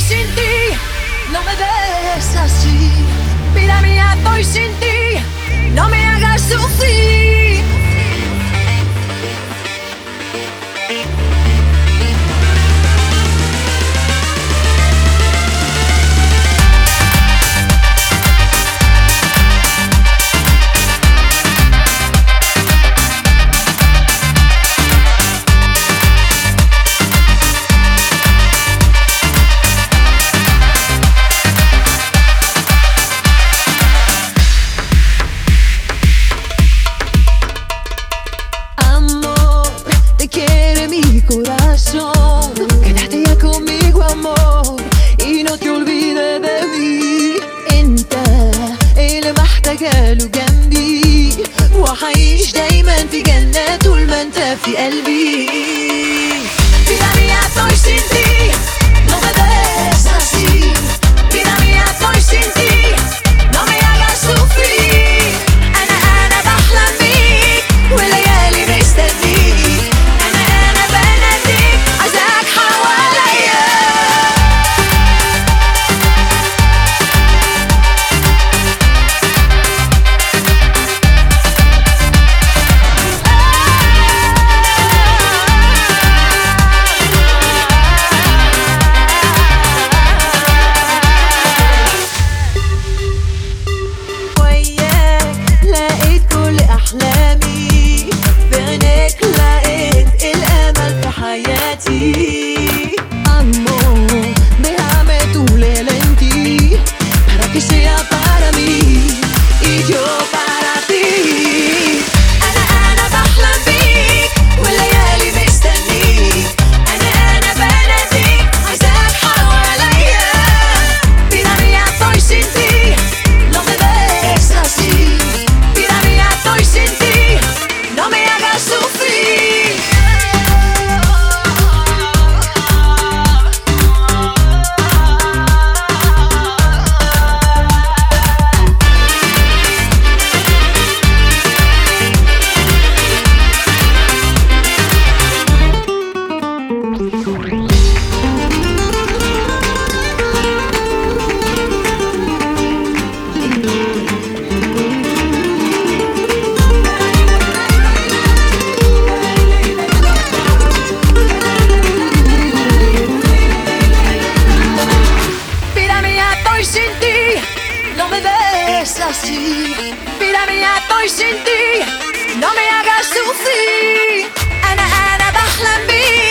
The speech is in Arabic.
sin ti, no me ves así. mira mía, estoy sin ti. corazón. Quédate ya conmigo, amor, y no te olvides de mí. انت اللي جنبي وهعيش دايما في جنة طول ما انت في قلبي في قلبي party. así. Mírame, ya estoy sin ti, no me hagas sufrir. Ana, Ana, baja mí.